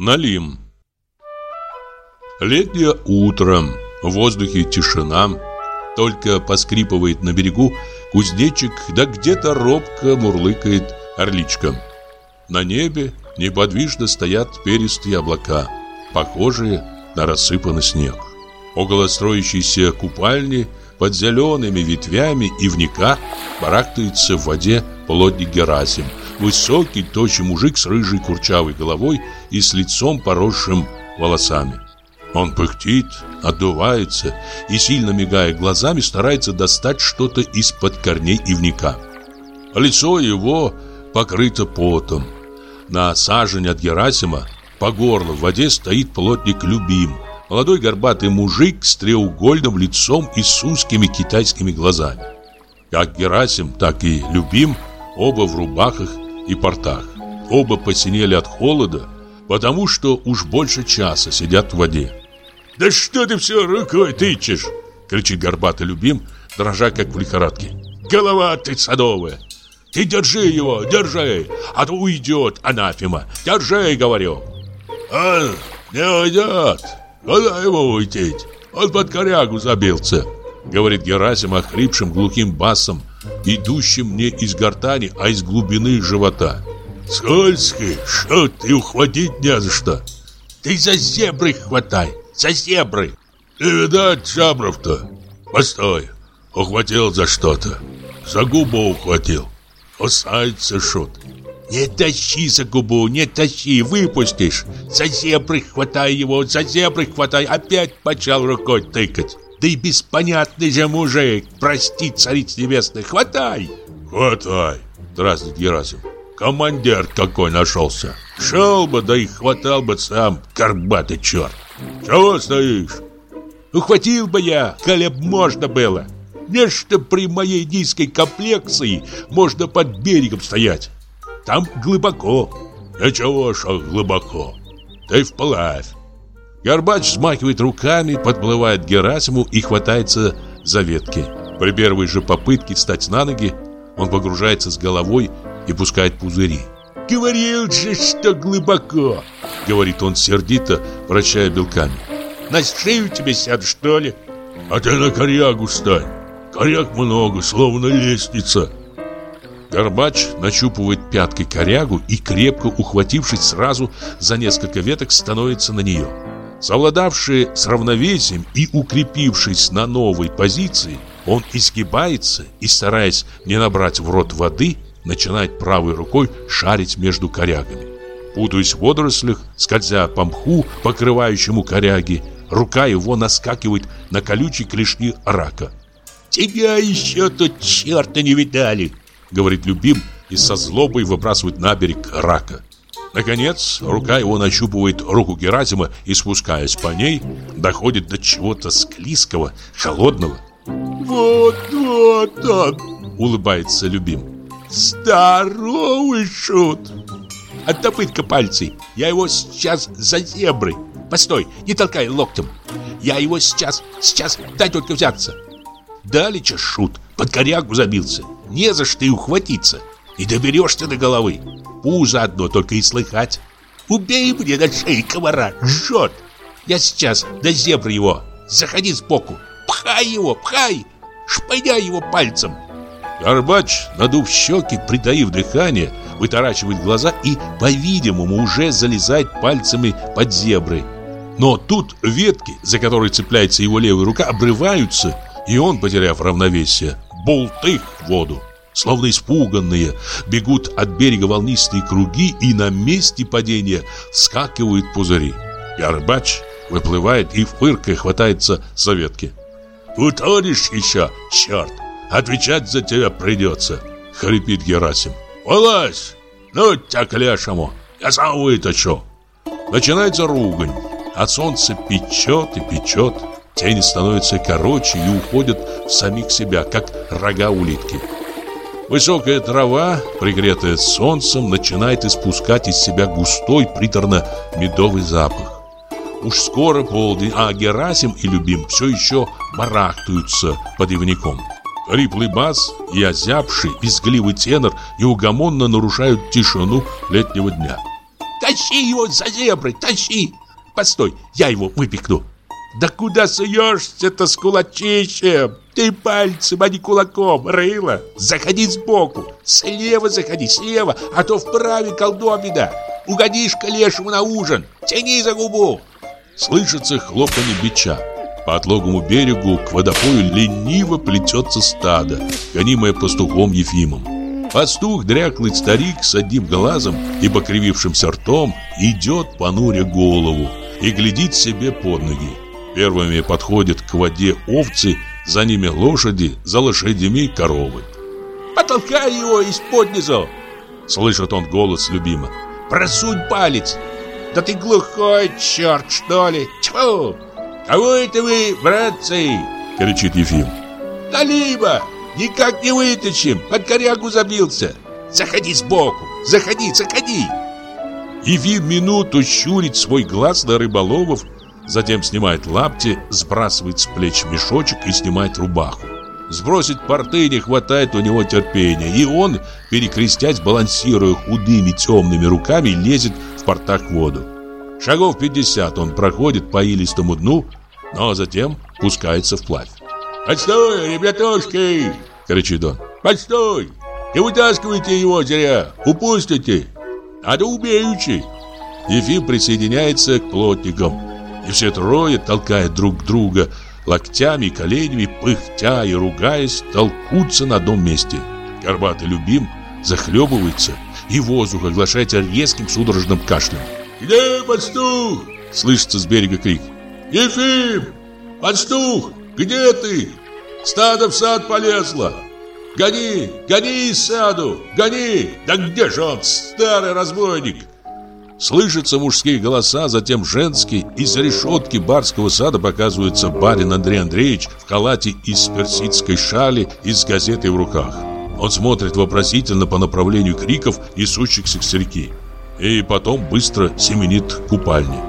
Налим Летнее утро, в воздухе тишина, только поскрипывает на берегу кузнечик, да где-то робко мурлыкает орличка. На небе неподвижно стоят перистые облака, похожие на рассыпанный снег. Около строящейся купальни под зелеными ветвями ивника барахтается в воде плотник Герасим, высокий, тощий мужик с рыжей курчавой головой и с лицом поросшим волосами. Он пыхтит, отдувается и, сильно мигая глазами, старается достать что-то из-под корней ивника. Лицо его покрыто потом. На сажень от Герасима по горло в воде стоит плотник Любим, молодой горбатый мужик с треугольным лицом и с узкими китайскими глазами. Как Герасим, так и Любим, оба в рубахах и портах. Оба посинели от холода, потому что уж больше часа сидят в воде. «Да что ты все рукой тычешь?» — кричит горбатый любим, дрожа как в лихорадке. «Голова ты садовая! Ты держи его, держи, а то уйдет анафема! Держи, говорю!» «А, не уйдет! Куда его уйти? Он под корягу забился!» Говорит Герасим охрипшим глухим басом, идущим не из гортани, а из глубины живота. «Скользкий, что ты ухватить не за что! Ты за зебры хватай!» за зебры. И, видать, Жабров-то. Постой, ухватил за что-то. За губу ухватил. Кусается шут. Не тащи за губу, не тащи, выпустишь. За зебры хватай его, за зебры хватай. Опять почал рукой тыкать. Да и беспонятный же мужик, прости, цариц небесный, хватай. Хватай, дразнит Герасим. Командир какой нашелся. Шел бы, да и хватал бы сам, горбатый черт. Чего стоишь? Ухватил бы я, коли б можно было. Нечто при моей низкой комплекции можно под берегом стоять. Там глубоко. Ничего, что глубоко. Ты вплавь. Горбач смахивает руками, подплывает к Герасиму и хватается за ветки. При первой же попытке встать на ноги, он погружается с головой и пускает пузыри. «Говорил же, что глубоко!» Говорит он сердито, вращая белками. «На шею тебе сяду, что ли?» «А ты на корягу стань! Коряг много, словно лестница!» Горбач нащупывает пяткой корягу и, крепко ухватившись сразу за несколько веток, становится на нее. Совладавший с равновесием и укрепившись на новой позиции, он изгибается и, стараясь не набрать в рот воды, начинает правой рукой шарить между корягами. Путаясь в водорослях, скользя по мху, покрывающему коряги, рука его наскакивает на колючие клешни рака. «Тебя еще тут черта не видали!» — говорит любим и со злобой выбрасывает на берег рака. Наконец, рука его нащупывает руку Герасима и, спускаясь по ней, доходит до чего-то склизкого, холодного. «Вот, вот он!» — улыбается любим. Здоровый шут! Оттопытка пальцы. Я его сейчас за зебры. Постой, не толкай локтем. Я его сейчас, сейчас, дай только взяться. Далече шут, под корягу забился. Не за что и ухватиться. И доберешься до головы. Пузо одно только и слыхать. Убей мне на шее комара, жжет. Я сейчас до зебры его. Заходи сбоку. Пхай его, пхай. Шпыняй его пальцем. Горбач, надув щеки, притаив дыхание, вытаращивает глаза и, по-видимому, уже залезает пальцами под зебры. Но тут ветки, за которые цепляется его левая рука, обрываются, и он, потеряв равновесие, болтых в воду. Словно испуганные, бегут от берега волнистые круги, и на месте падения скакивают пузыри. Горбач выплывает и в фыркой хватается за ветки. «Утонешь еще, черт!» Отвечать за тебя придется, хрипит Герасим. Вылазь! Ну тебя к лешему, я сам вытащу. Начинается ругань. От солнца печет и печет. Тени становятся короче и уходят в самих себя, как рога улитки. Высокая трава, пригретая солнцем, начинает испускать из себя густой, приторно-медовый запах. Уж скоро полдень, а Герасим и Любим все еще барахтаются под ивником. Хриплый бас и озябший, визгливый тенор неугомонно нарушают тишину летнего дня. Тащи его за зебры, тащи! Постой, я его выпекну. Да куда суешься-то с кулачищем? Ты пальцем, а не кулаком, рыло. Заходи сбоку, слева заходи, слева, а то вправе колдобина. Угодишь к лешему на ужин, тяни за губу. Слышится хлопанье бича. По отлогому берегу к водопою лениво плетется стадо, гонимое пастухом Ефимом. Пастух, дряклый старик с одним глазом и покривившимся ртом, идет, понуря голову, и глядит себе под ноги. Первыми подходят к воде овцы, за ними лошади, за лошадями коровы. «Потолкай его из-под низу!» Слышит он голос любима. «Просунь палец! Да ты глухой черт, что ли! Тьфу! Кого это вы, братцы?» Кричит Ефим. «Налиба! Никак не вытащим! Под корягу забился! Заходи сбоку! Заходи, заходи!» Ефим минуту щурит свой глаз на рыболовов, затем снимает лапти, сбрасывает с плеч мешочек и снимает рубаху. Сбросить порты не хватает у него терпения, и он, перекрестясь, балансируя худыми темными руками, лезет в портах в воду. Шагов 50 он проходит по илистому дну, но затем пускается вплавь. «Постой, ребятушки!» — кричит он. «Постой! Не вытаскивайте его зря! Упустите! Надо убеючи!» Ефим присоединяется к плотникам, и все трое, толкая друг друга локтями и коленями, пыхтя и ругаясь, толкутся на одном месте. Горбатый любим захлебывается, и воздух оглашается резким судорожным кашлем. «Где пастух?» — слышится с берега крик. «Ефим! Пастух! Где ты? Стадо в сад полезло! Гони! Гони из саду! Гони! Да где же он, старый разбойник?» Слышатся мужские голоса, затем женские. Из решетки барского сада показывается барин Андрей Андреевич в халате из персидской шали и с газетой в руках. Он смотрит вопросительно по направлению криков, несущихся с реки. И потом быстро семенит к купальне.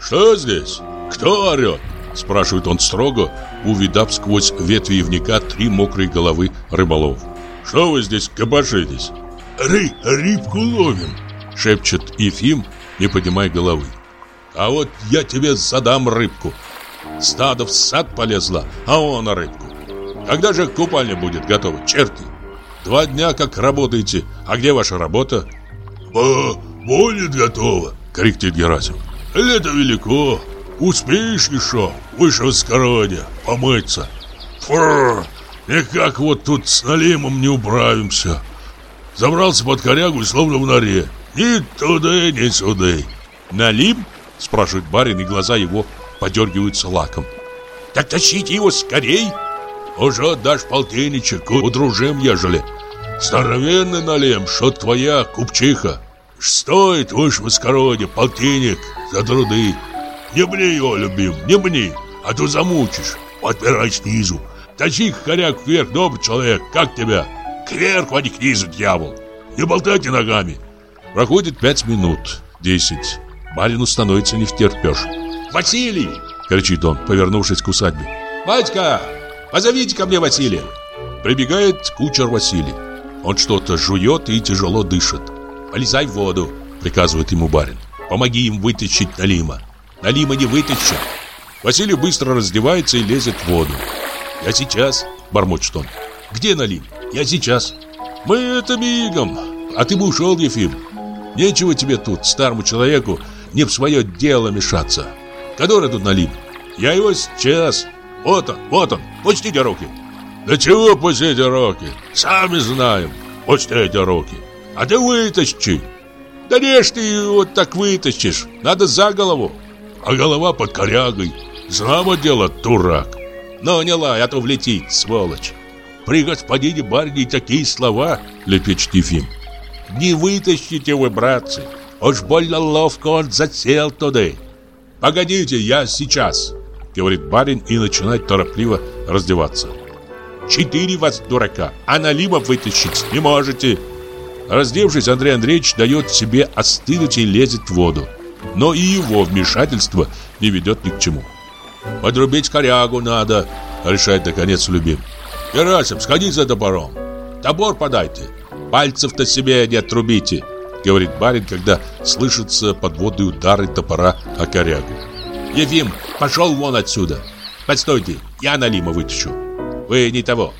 «Что здесь? Кто орет?» Спрашивает он строго, увидав сквозь ветви ивника три мокрые головы рыболов. «Что вы здесь копошитесь?» «Ры, рыбку ловим», шепчет Ефим, не поднимая головы. А вот я тебе задам рыбку. Стадо в сад полезла, а он на рыбку. Когда же купальня будет готова, черти? Два дня как работаете, а где ваша работа? Бо, будет готова, кричит Герасим. Лето велико, успеешь еще, выше воскородия, помыться. Фу, никак вот тут с налимом не управимся. Забрался под корягу и словно в норе. Ни туда, ни сюда. Налим? Спрашивает барин, и глаза его подергиваются лаком. Так тащите его скорей. Уже дашь полтинничек, удружим, ежели. Здоровенный налим, что твоя купчиха. Стоит выше воскородия полтинник за труды. Не мне его, любим, не мне, а то замучишь. Подпирай снизу. Тащи хоряк вверх, добрый человек, как тебя? Кверху, а не к низу, дьявол. Не болтайте ногами. Проходит пять минут, десять. Барину становится не втерпешь. «Василий!» — кричит он, повернувшись к усадьбе. «Батька, позовите ко мне Василия!» Прибегает кучер Василий. Он что-то жует и тяжело дышит. «Полезай в воду!» — приказывает ему барин. «Помоги им вытащить Налима!» «Налима не вытащит!» Василий быстро раздевается и лезет в воду. «Я сейчас!» — бормочет он. «Где Налим? Я сейчас!» «Мы это мигом! А ты бы ушел, Ефим!» Нечего тебе тут, старому человеку, не в свое дело мешаться. Который тут налим? Я его сейчас. Вот он, вот он, пустите руки. Да чего пустите руки? Сами знаем, пустите руки. А ты вытащи. Да не ж ты его так вытащишь, надо за голову. А голова под корягой. Знамо дело, дурак. Но не лай, а то влетит, сволочь. При господине барыне такие слова, лепечет Ефим. Не вытащите вы, братцы. Уж больно ловко он засел туда. Погодите, я сейчас, говорит барин и начинает торопливо раздеваться. Четыре вас дурака, а налима вытащить не можете. Раздевшись, Андрей Андреевич дает себе остынуть и лезет в воду. Но и его вмешательство не ведет ни к чему. «Подрубить корягу надо», — решает наконец любим. «Герасим, сходи за топором. Топор подайте». Пальцев-то себе не отрубите. говорит барин, когда слышатся подводные удары топора о корягу. Ефим, пошел вон отсюда. Постойте, я Налима вытащу. Вы не того.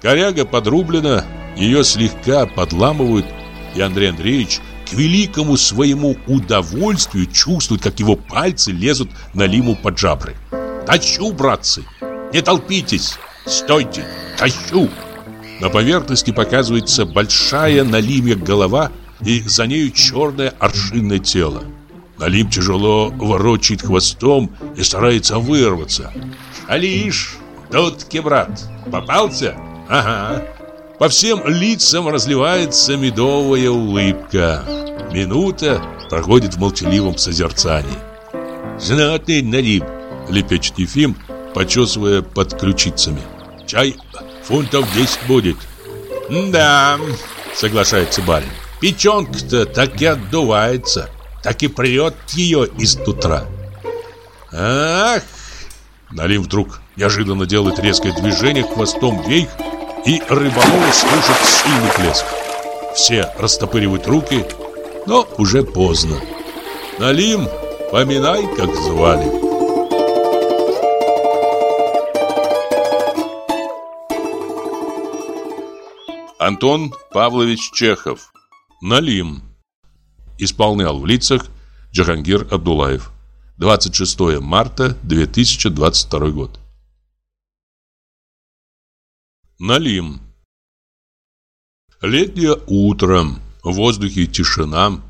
Коряга подрублена, ее слегка подламывают, и Андрей Андреевич к великому своему удовольствию чувствует, как его пальцы лезут на лиму под жабры. «Тащу, братцы! Не толпитесь! Стойте! Тащу!» На поверхности показывается большая на лиме голова и за нею черное аршинное тело. Налим тяжело ворочает хвостом и старается вырваться. «Алиш, тут брат, попался?» «Ага». По всем лицам разливается медовая улыбка. Минута проходит в молчаливом созерцании. «Знатный Налим», — лепечет Ефим, почесывая под ключицами. «Чай фунтов 10 будет». «Да», — соглашается барин. «Печенка-то так и отдувается, так и прет ее из утра». «Ах!» Налим вдруг неожиданно делает резкое движение хвостом вверх, и рыболовы слышат сильный плеск. Все растопыривают руки, но уже поздно. Налим, поминай, как звали. Антон Павлович Чехов. Налим. Исполнял в лицах Джахангир Абдулаев. 26 марта 2022 год. Налим. Летнее утро, в воздухе тишина,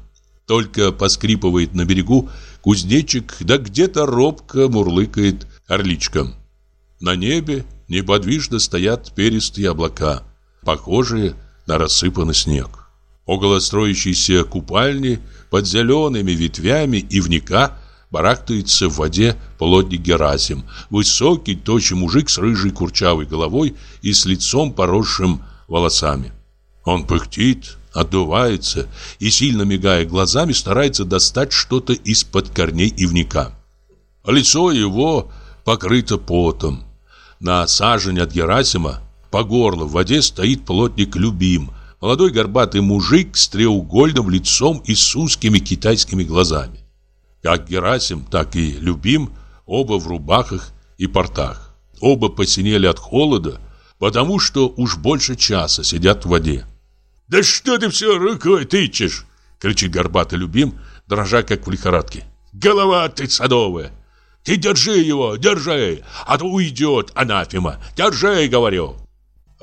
только поскрипывает на берегу кузнечик, да где-то робко мурлыкает орличка. На небе неподвижно стоят перистые облака – похожие на рассыпанный снег. Около строящейся купальни под зелеными ветвями ивника барахтается в воде плотник Герасим, высокий, тощий мужик с рыжей курчавой головой и с лицом поросшим волосами. Он пыхтит, отдувается и, сильно мигая глазами, старается достать что-то из-под корней ивника. Лицо его покрыто потом. На сажень от Герасима по горло в воде стоит плотник Любим, молодой горбатый мужик с треугольным лицом и с узкими китайскими глазами. Как Герасим, так и Любим, оба в рубахах и портах. Оба посинели от холода, потому что уж больше часа сидят в воде. «Да что ты все рукой тычешь?» — кричит горбатый Любим, дрожа как в лихорадке. «Голова ты садовая! Ты держи его, держи, а то уйдет анафема! Держи, говорю!»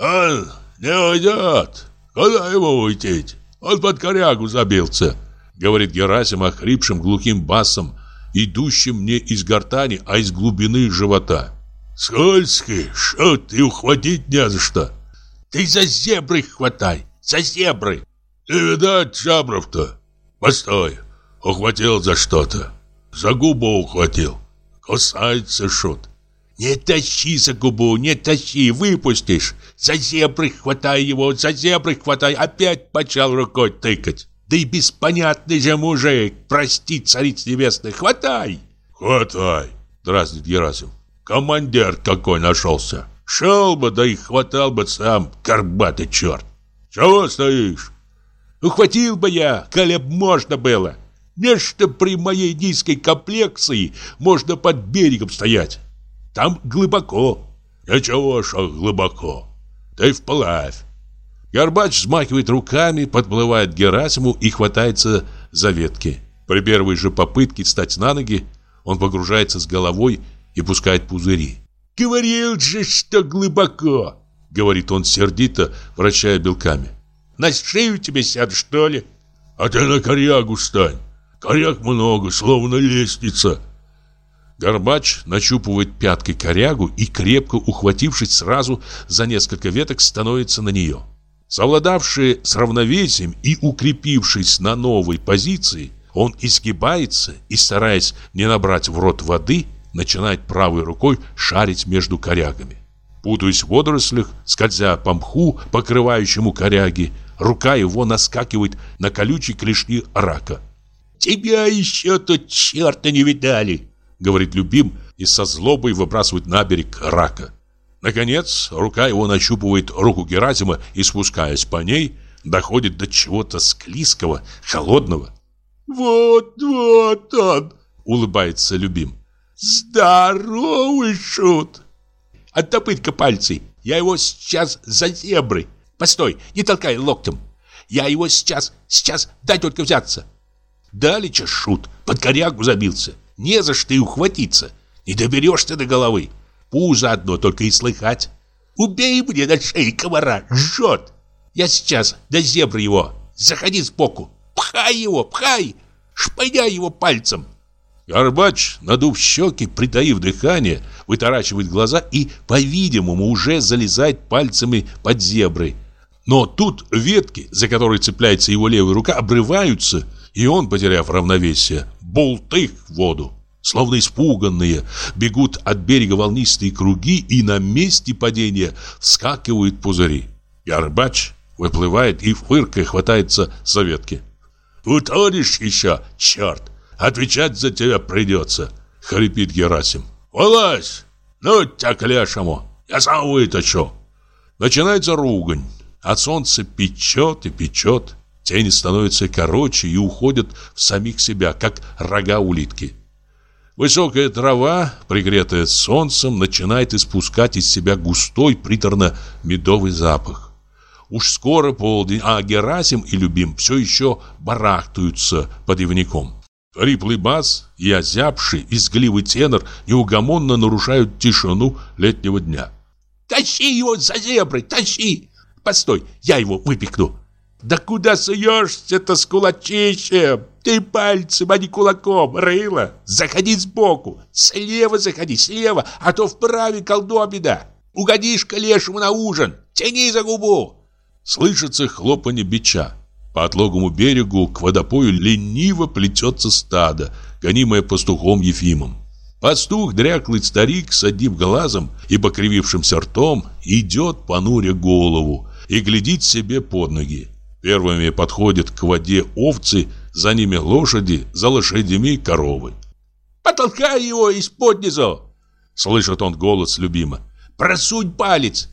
«Он не уйдет! Куда его уйти? Он под корягу забился!» Говорит Герасим охрипшим глухим басом, идущим не из гортани, а из глубины живота. «Скользкий, что ты ухватить не за что!» «Ты за зебры хватай! За зебры!» «Не видать жабров-то! Постой! Ухватил за что-то! За губу ухватил! Кусается шут!» «Не тащи за губу, не тащи, выпустишь! За зебры хватай его, за зебры хватай!» Опять почал рукой тыкать. «Да и беспонятный же мужик! Прости, цариц небесных, хватай!» «Хватай!» — дразнит Герасим. «Командир какой нашелся! Шел бы, да и хватал бы сам, горбатый черт! Чего стоишь?» «Ухватил бы я, коли б можно было! Нечто при моей низкой комплекции можно под берегом стоять!» Там глубоко. Ничего, что глубоко. Ты вплавь. Горбач взмахивает руками, подплывает к Герасиму и хватается за ветки. При первой же попытке встать на ноги, он погружается с головой и пускает пузыри. «Говорил же, что глубоко!» — говорит он сердито, вращая белками. «На шею тебе сяду, что ли?» «А ты на корягу стань! Коряг много, словно лестница!» Горбач нащупывает пяткой корягу и, крепко ухватившись сразу за несколько веток, становится на нее. Совладавший с равновесием и укрепившись на новой позиции, он изгибается и, стараясь не набрать в рот воды, начинает правой рукой шарить между корягами. Путаясь в водорослях, скользя по мху, покрывающему коряги, рука его наскакивает на колючие клешни рака. «Тебя еще тут черта не видали!» Говорит любим и со злобой выбрасывает на берег рака. Наконец, рука его нащупывает руку Герасима и, спускаясь по ней, доходит до чего-то склизкого, холодного. «Вот, вот он!» — улыбается любим. «Здоровый шут!» «Оттопырь-ка пальцы, я его сейчас за зебры. Постой, не толкай локтем. Я его сейчас, сейчас, дай только взяться». Далеча шут, под корягу забился. Не за что и ухватиться. Не доберешься до головы. Пузо одно только и слыхать. Убей мне на шее комара, жжет. Я сейчас до зебры его. Заходи сбоку. Пхай его, пхай. Шпыняй его пальцем. Горбач, надув щеки, притаив дыхание, вытаращивает глаза и, по-видимому, уже залезает пальцами под зебры. Но тут ветки, за которые цепляется его левая рука, обрываются, и он, потеряв равновесие, болтых в воду. Словно испуганные, бегут от берега волнистые круги, и на месте падения вскакивают пузыри. Горбач выплывает и, фыркой, хватается за ветки. «Утонешь еще, черт! Отвечать за тебя придется!» — хрипит Герасим. «Вылазь! Ну тебя к лешему! Я сам вытащу!» Начинается ругань. От солнца печет и печет. Тени становятся короче и уходят в самих себя, как рога улитки. Высокая трава, пригретая солнцем, начинает испускать из себя густой приторно-медовый запах. Уж скоро полдень, а Герасим и Любим все еще барахтаются под ивником. Хриплый бас и озябший, изгливый тенор неугомонно нарушают тишину летнего дня. «Тащи его за зебры, тащи! Постой, я его выпекну!» «Да куда суешься-то с кулачищем? Ты пальцем, а не кулаком, рыло! Заходи сбоку, слева заходи, слева, а то вправе колдобина! Угодишь к лешему на ужин, тяни за губу!» Слышится хлопанье бича. По отлогому берегу к водопою лениво плетется стадо, гонимое пастухом Ефимом. Пастух, дряклый старик, с одним глазом и покривившимся ртом, идет, понуря голову, и глядит себе под ноги. Первыми подходят к воде овцы, за ними лошади, за лошадями коровы. «Потолкай его из-под низу!» Слышит он голос любима. «Просунь палец!»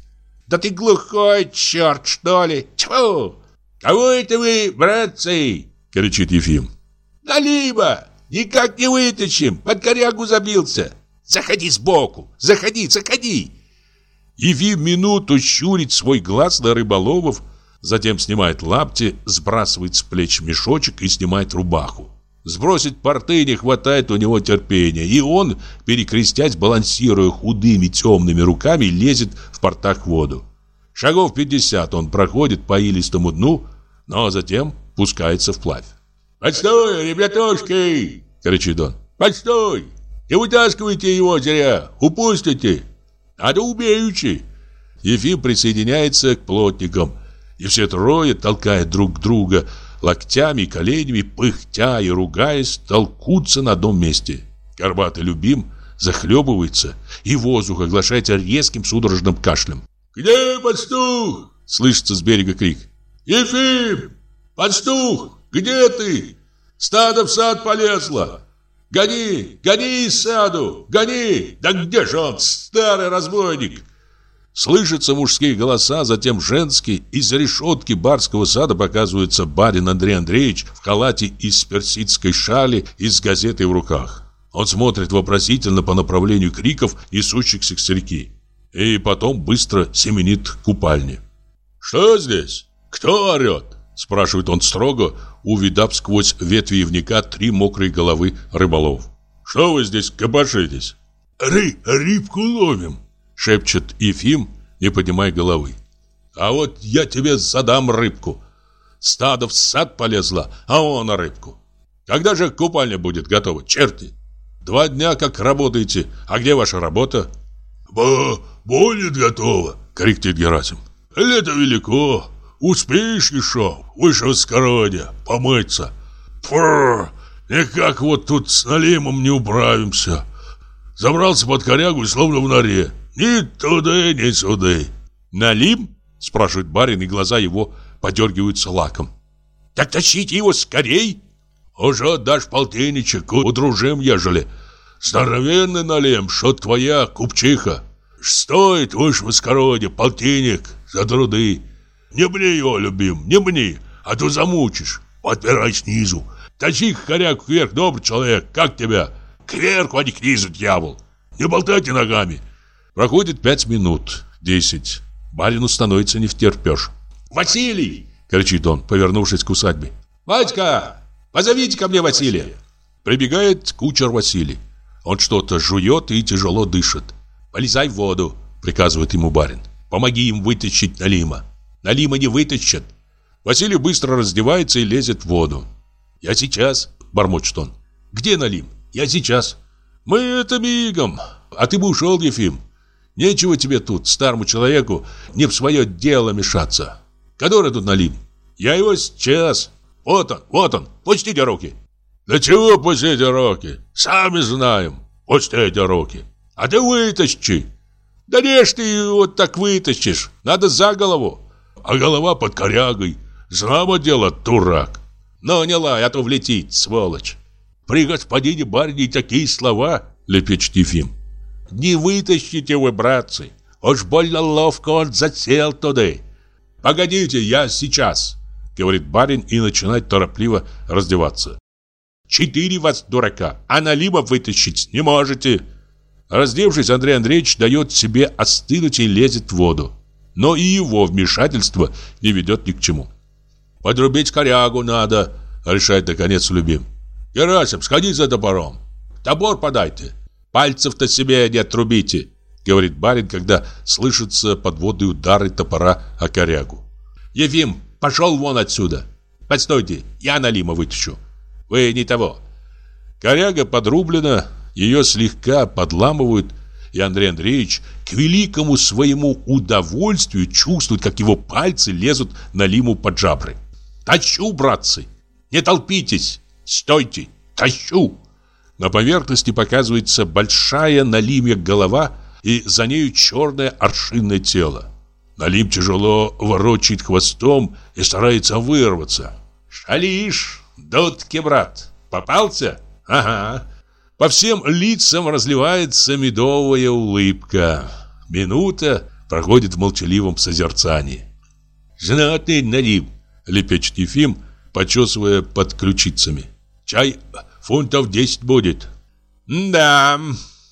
«Да ты глухой черт, что ли? Тьфу! Кого это вы, братцы?» Кричит Ефим. «Налиба! Никак не вытащим! Под корягу забился! Заходи сбоку! Заходи, заходи!» Ефим минуту щурит свой глаз на рыболовов, Затем снимает лапти, сбрасывает с плеч мешочек и снимает рубаху. Сбросить порты не хватает у него терпения, и он, перекрестясь, балансируя худыми темными руками, лезет в портах в воду. Шагов 50 он проходит по илистому дну, но затем пускается вплавь. «Постой, ребятушки!» — кричит он. «Постой! Не вытаскивайте его зря! Упустите! Надо умеючи!» Ефим присоединяется к плотникам – и все трое, толкая друг друга локтями и коленями, пыхтя и ругаясь, толкутся на одном месте. Горбатый любим захлебывается, и воздух оглашается резким судорожным кашлем. «Где пастух?» — слышится с берега крик. «Ефим! Пастух! Где ты? Стадо в сад полезло! Гони! Гони из саду! Гони! Да где же он, старый разбойник?» Слышатся мужские голоса, затем женские. Из решетки барского сада показывается барин Андрей Андреевич в халате из персидской шали и с газетой в руках. Он смотрит вопросительно по направлению криков, несущихся к реки. И потом быстро семенит к купальне. «Что здесь? Кто орет?» Спрашивает он строго, увидав сквозь ветви ивника три мокрые головы рыболов. «Что вы здесь копошитесь?» «Ры, рыбку ловим», шепчет Ефим, не поднимая головы. А вот я тебе задам рыбку. Стадо в сад полезло, а он рыбку. Когда же купальня будет готова, черти? Два дня как работаете, а где ваша работа? Бо, будет готова, кричит Герасим. Лето велико, успеешь еще, выше скородия, помыться. Фу, никак вот тут с налимом не управимся. Забрался под корягу и словно в норе. Ни туда, ни сюда. Налим? Спрашивает барин, и глаза его подергиваются лаком. Так тащите его скорей. Уже дашь полтинничек, удружим, ежели. Здоровенный налим, что твоя купчиха. Стоит уж в искороде полтинник за труды. Не мне его, любим, не мне, а то замучишь. Подбирай снизу. Тащи коряк вверх, добрый человек, как тебя? Кверху, а не к низу, дьявол. Не болтайте ногами. Проходит пять минут, десять. Барину становится не втерпешь. «Василий!» — кричит он, повернувшись к усадьбе. «Батька, позовите ко мне Василия!» Прибегает кучер Василий. Он что-то жует и тяжело дышит. «Полезай в воду!» — приказывает ему барин. «Помоги им вытащить Налима!» «Налима не вытащат!» Василий быстро раздевается и лезет в воду. «Я сейчас!» — бормочет он. «Где Налим?» «Я сейчас!» «Мы это мигом! А ты бы ушел, Ефим!» Нечего тебе тут, старому человеку, не в свое дело мешаться. Который тут налим? Я его сейчас. Вот он, вот он. Пустите руки. Да чего пустите руки? Сами знаем. Пустите руки. А ты вытащи. Да режь ты вот так вытащишь. Надо за голову. А голова под корягой. Знамо дело, дурак. Но не лай, а то влетит, сволочь. При господине барыне такие слова, лепечет Ефим. Не вытащите вы, братцы. Уж больно ловко он засел туда. Погодите, я сейчас, говорит барин и начинает торопливо раздеваться. Четыре вас, дурака, а налима вытащить не можете. Раздевшись, Андрей Андреевич дает себе остынуть и лезет в воду. Но и его вмешательство не ведет ни к чему. «Подрубить корягу надо», — решает наконец любим. «Герасим, сходи за топором. Топор подайте». Пальцев-то себе не отрубите, говорит барин, когда слышатся подводные удары топора о корягу. Ефим, пошел вон отсюда. Постойте, я Налима вытащу. Вы не того. Коряга подрублена, ее слегка подламывают, и Андрей Андреевич к великому своему удовольствию чувствует, как его пальцы лезут Налиму под жабры. «Тащу, братцы! Не толпитесь! Стойте! Тащу!» На поверхности показывается большая налимья голова и за нею черное аршинное тело. Налим тяжело ворочает хвостом и старается вырваться. «Шалиш, дудки, брат, попался? Ага». По всем лицам разливается медовая улыбка. Минута проходит в молчаливом созерцании. «Знатный Налим», — лепечет Ефим, почесывая под ключицами. «Чай Фунтов 10 будет. Да,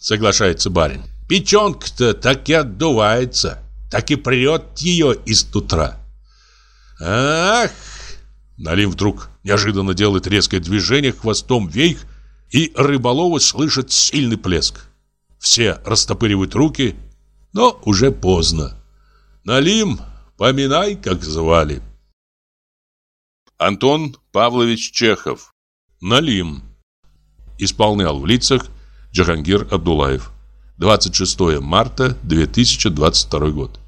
соглашается барин. Печенка-то так и отдувается. Так и прет ее из утра. Ах! Налим вдруг неожиданно делает резкое движение хвостом вверх, и рыболовы слышат сильный плеск. Все растопыривают руки, но уже поздно. Налим, поминай, как звали. Антон Павлович Чехов. Налим исполнял в лицах Джахангир Абдулаев. 26 марта 2022 год.